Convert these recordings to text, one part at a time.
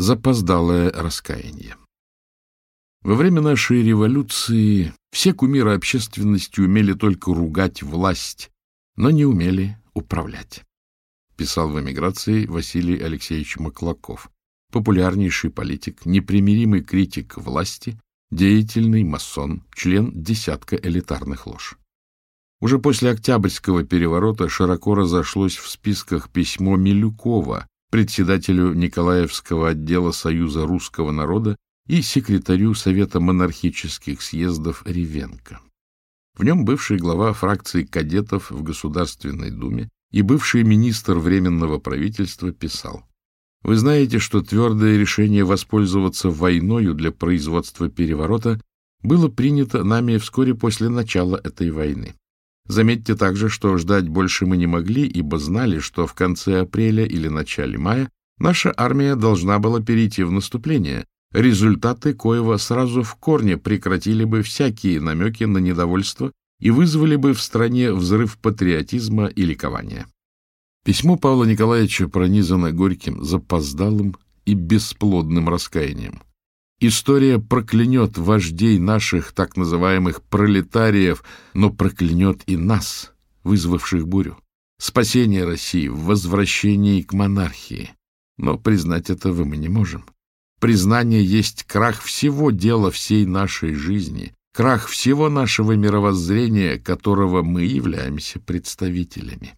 Запоздалое раскаяние. Во время нашей революции все кумиры общественности умели только ругать власть, но не умели управлять, писал в эмиграции Василий Алексеевич Маклаков, популярнейший политик, непримиримый критик власти, деятельный масон, член десятка элитарных лож. Уже после Октябрьского переворота широко разошлось в списках письмо Милюкова, председателю Николаевского отдела Союза русского народа и секретарю Совета монархических съездов Ревенко. В нем бывший глава фракции кадетов в Государственной Думе и бывший министр Временного правительства писал «Вы знаете, что твердое решение воспользоваться войною для производства переворота было принято нами вскоре после начала этой войны. Заметьте также, что ждать больше мы не могли, ибо знали, что в конце апреля или начале мая наша армия должна была перейти в наступление, результаты Коева сразу в корне прекратили бы всякие намеки на недовольство и вызвали бы в стране взрыв патриотизма и ликования. Письмо Павла Николаевича пронизано горьким, запоздалым и бесплодным раскаянием. История проклянет вождей наших, так называемых пролетариев, но проклянет и нас, вызвавших бурю. Спасение России в возвращении к монархии. Но признать этого мы не можем. Признание есть крах всего дела всей нашей жизни, крах всего нашего мировоззрения, которого мы являемся представителями.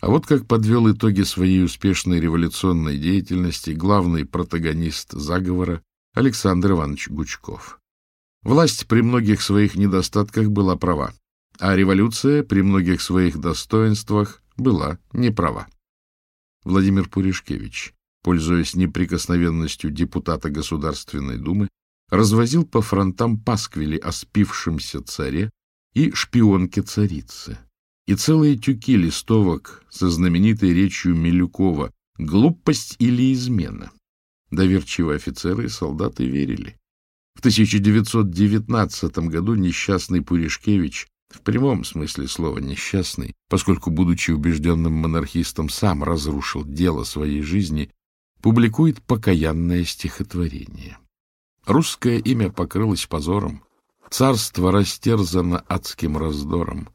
А вот как подвел итоги своей успешной революционной деятельности главный протагонист заговора Александр Иванович Гучков. Власть при многих своих недостатках была права, а революция при многих своих достоинствах была неправа. Владимир Пуришкевич, пользуясь неприкосновенностью депутата Государственной Думы, развозил по фронтам пасквили о спившемся царе и шпионке царицы. И целые тюки листовок со знаменитой речью Милюкова «Глупость или измена?» Доверчивые офицеры и солдаты верили. В 1919 году несчастный Пуришкевич, в прямом смысле слова «несчастный», поскольку, будучи убежденным монархистом, сам разрушил дело своей жизни, публикует покаянное стихотворение. Русское имя покрылось позором, царство растерзано адским раздором,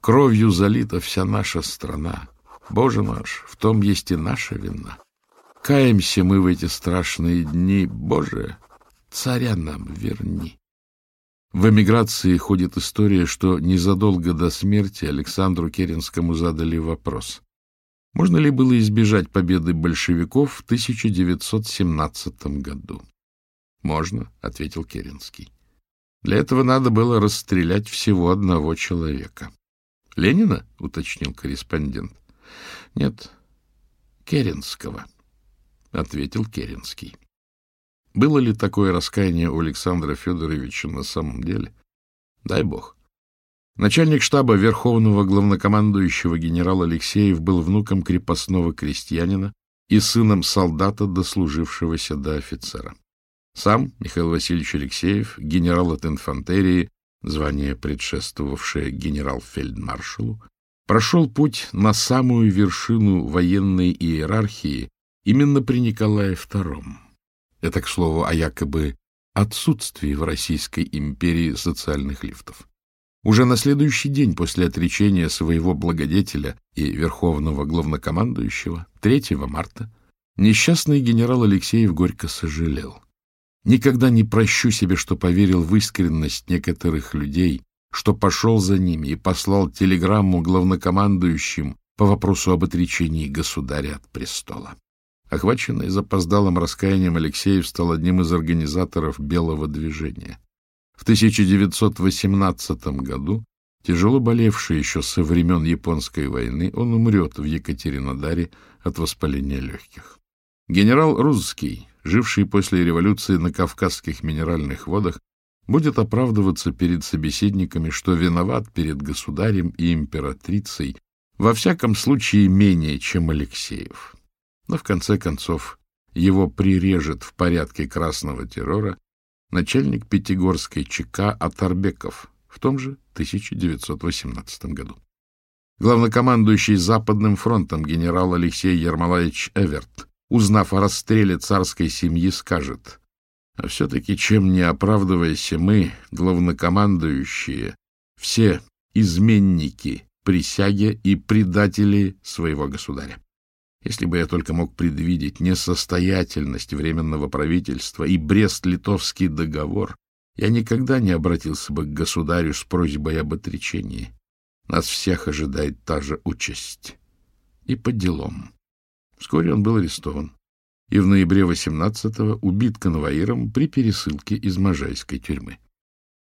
кровью залита вся наша страна. Боже наш, в том есть и наша вина каемся мы в эти страшные дни. Боже, царя нам верни. В эмиграции ходит история, что незадолго до смерти Александру Керенскому задали вопрос. Можно ли было избежать победы большевиков в 1917 году? «Можно», — ответил Керенский. «Для этого надо было расстрелять всего одного человека». «Ленина?» — уточнил корреспондент. «Нет, Керенского». — ответил Керенский. Было ли такое раскаяние у Александра Федоровича на самом деле? Дай бог. Начальник штаба Верховного главнокомандующего генерал Алексеев был внуком крепостного крестьянина и сыном солдата, дослужившегося до офицера. Сам Михаил Васильевич Алексеев, генерал от инфантерии, звание предшествовавшее генерал-фельдмаршалу, прошел путь на самую вершину военной иерархии именно при Николае II. Это, к слову, о якобы отсутствии в Российской империи социальных лифтов. Уже на следующий день после отречения своего благодетеля и верховного главнокомандующего, 3 марта, несчастный генерал Алексеев горько сожалел. «Никогда не прощу себе, что поверил в искренность некоторых людей, что пошел за ними и послал телеграмму главнокомандующим по вопросу об отречении государя от престола. Охваченный запоздалым раскаянием, Алексеев стал одним из организаторов «Белого движения». В 1918 году, тяжело болевший еще со времен Японской войны, он умрет в Екатеринодаре от воспаления легких. Генерал Рузский, живший после революции на Кавказских минеральных водах, будет оправдываться перед собеседниками, что виноват перед государем и императрицей, во всяком случае менее, чем Алексеев. Но в конце концов его прирежет в порядке красного террора начальник Пятигорской ЧК Атарбеков в том же 1918 году. Главнокомандующий Западным фронтом генерал Алексей Ермолаевич Эверт, узнав о расстреле царской семьи, скажет, «А все-таки, чем не оправдываясь мы, главнокомандующие, все изменники присяге и предатели своего государя». Если бы я только мог предвидеть несостоятельность Временного правительства и Брест-Литовский договор, я никогда не обратился бы к государю с просьбой об отречении. Нас всех ожидает та же участь. И по делам. Вскоре он был арестован и в ноябре 18-го убит конвоиром при пересылке из Можайской тюрьмы.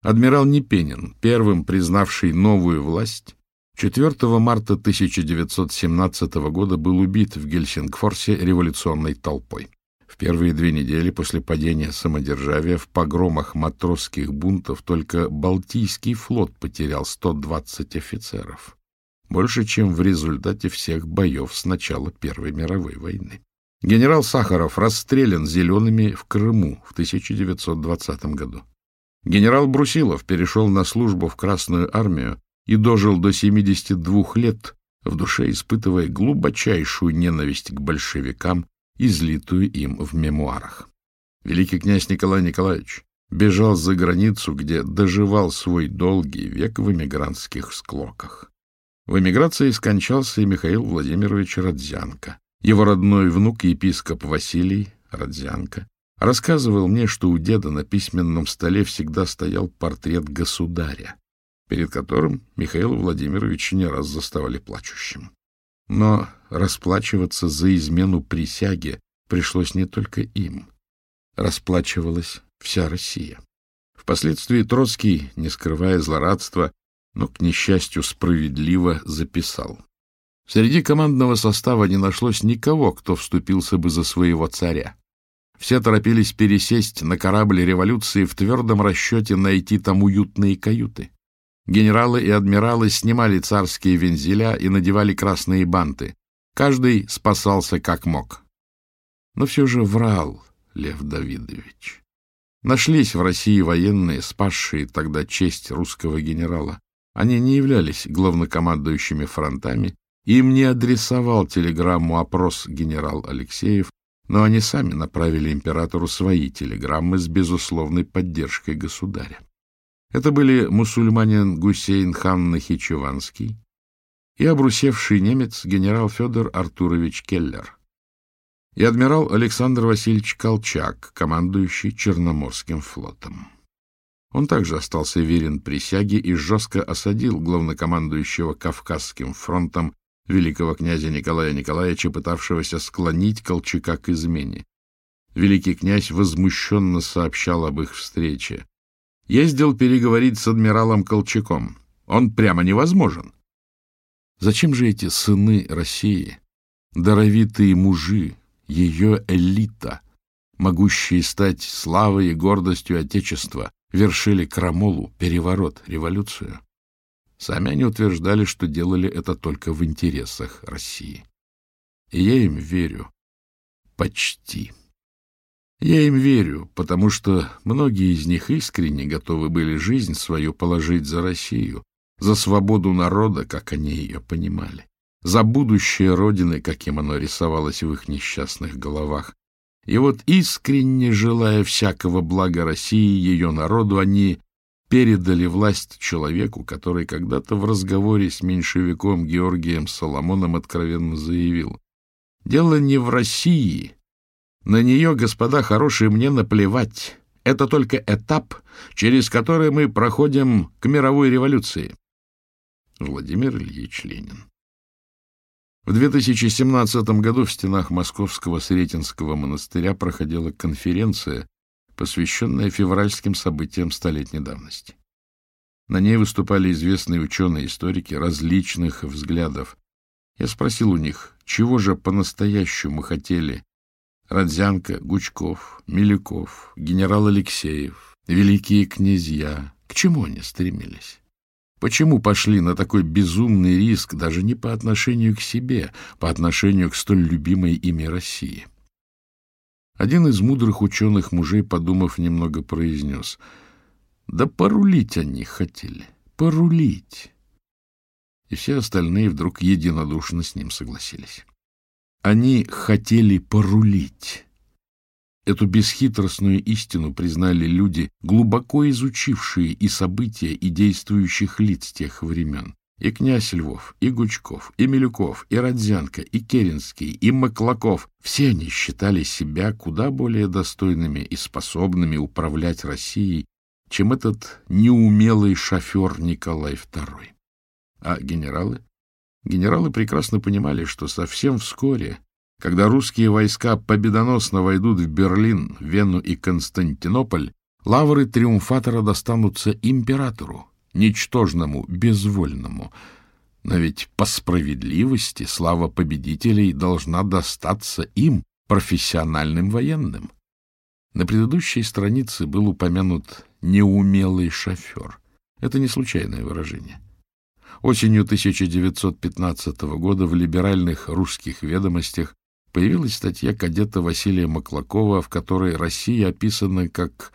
Адмирал Непенин, первым признавший новую власть, 4 марта 1917 года был убит в Гельсингфорсе революционной толпой. В первые две недели после падения самодержавия в погромах матросских бунтов только Балтийский флот потерял 120 офицеров. Больше, чем в результате всех боев с начала Первой мировой войны. Генерал Сахаров расстрелян зелеными в Крыму в 1920 году. Генерал Брусилов перешел на службу в Красную армию и дожил до 72 лет, в душе испытывая глубочайшую ненависть к большевикам, излитую им в мемуарах. Великий князь Николай Николаевич бежал за границу, где доживал свой долгий век в эмигрантских склоках. В эмиграции скончался и Михаил Владимирович Родзянко. Его родной внук, епископ Василий Родзянко, рассказывал мне, что у деда на письменном столе всегда стоял портрет государя, перед которым Михаил Владимирович не раз заставали плачущим. Но расплачиваться за измену присяге пришлось не только им. Расплачивалась вся Россия. Впоследствии Троцкий, не скрывая злорадства, но, к несчастью, справедливо записал. Среди командного состава не нашлось никого, кто вступился бы за своего царя. Все торопились пересесть на корабль революции в твердом расчете найти там уютные каюты. Генералы и адмиралы снимали царские вензеля и надевали красные банты. Каждый спасался как мог. Но все же врал Лев Давидович. Нашлись в России военные, спасшие тогда честь русского генерала. Они не являлись главнокомандующими фронтами, им не адресовал телеграмму опрос генерал Алексеев, но они сами направили императору свои телеграммы с безусловной поддержкой государя. Это были мусульманин Гусейн хан Нахичеванский и обрусевший немец генерал Федор Артурович Келлер и адмирал Александр Васильевич Колчак, командующий Черноморским флотом. Он также остался верен присяге и жестко осадил главнокомандующего Кавказским фронтом великого князя Николая Николаевича, пытавшегося склонить Колчака к измене. Великий князь возмущенно сообщал об их встрече ездил переговорить с адмиралом Колчаком. Он прямо невозможен. Зачем же эти сыны России, даровитые мужи, ее элита, могущие стать славой и гордостью Отечества, вершили крамолу, переворот, революцию? Сами они утверждали, что делали это только в интересах России. И я им верю. Почти. Я им верю, потому что многие из них искренне готовы были жизнь свою положить за Россию, за свободу народа, как они ее понимали, за будущее Родины, каким оно рисовалось в их несчастных головах. И вот искренне желая всякого блага России и ее народу, они передали власть человеку, который когда-то в разговоре с меньшевиком Георгием Соломоном откровенно заявил, «Дело не в России, на нее, господа хорошие, мне наплевать. Это только этап, через который мы проходим к мировой революции. Владимир Ильич Ленин. В 2017 году в стенах Московского Сретенского монастыря проходила конференция, посвященная февральским событиям столетней давности. На ней выступали известные ученые-историки различных взглядов. Я спросил у них, чего же по-настоящему хотели Родзянко, Гучков, Милюков, генерал Алексеев, великие князья. К чему они стремились? Почему пошли на такой безумный риск даже не по отношению к себе, по отношению к столь любимой ими России? Один из мудрых ученых мужей, подумав немного, произнес, «Да порулить они хотели, порулить!» И все остальные вдруг единодушно с ним согласились. Они хотели порулить. Эту бесхитростную истину признали люди, глубоко изучившие и события, и действующих лиц тех времен. И князь Львов, и Гучков, и Милюков, и Родзянко, и Керенский, и Маклаков — все они считали себя куда более достойными и способными управлять Россией, чем этот неумелый шофер Николай II. А генералы? Генералы прекрасно понимали, что совсем вскоре, когда русские войска победоносно войдут в Берлин, Вену и Константинополь, лавры триумфатора достанутся императору, ничтожному, безвольному. Но ведь по справедливости слава победителей должна достаться им, профессиональным военным. На предыдущей странице был упомянут «неумелый шофер». Это не случайное выражение осенью 1915 года в либеральных русских ведомостях появилась статья кадета Василия Маклакова, в которой Россия описана как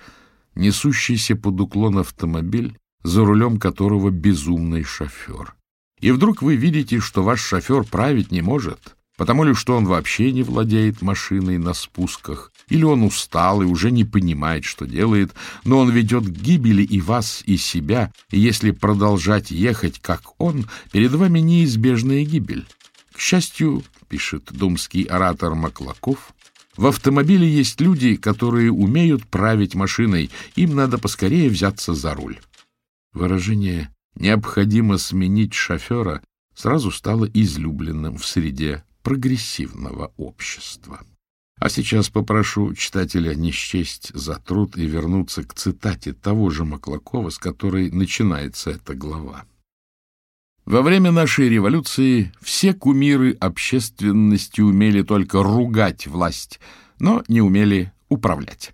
несущийся под уклон автомобиль, за рулем которого безумный шофер. И вдруг вы видите, что ваш шофер править не может, Потому ли, что он вообще не владеет машиной на спусках, или он устал и уже не понимает, что делает, но он ведет к гибели и вас, и себя, и если продолжать ехать, как он, перед вами неизбежная гибель. К счастью, пишет думский оратор Маклаков, в автомобиле есть люди, которые умеют править машиной, им надо поскорее взяться за руль. Выражение «необходимо сменить шофера» сразу стало излюбленным в среде прогрессивного общества. А сейчас попрошу читателя не счесть за труд и вернуться к цитате того же Маклакова, с которой начинается эта глава. Во время нашей революции все кумиры общественности умели только ругать власть, но не умели управлять.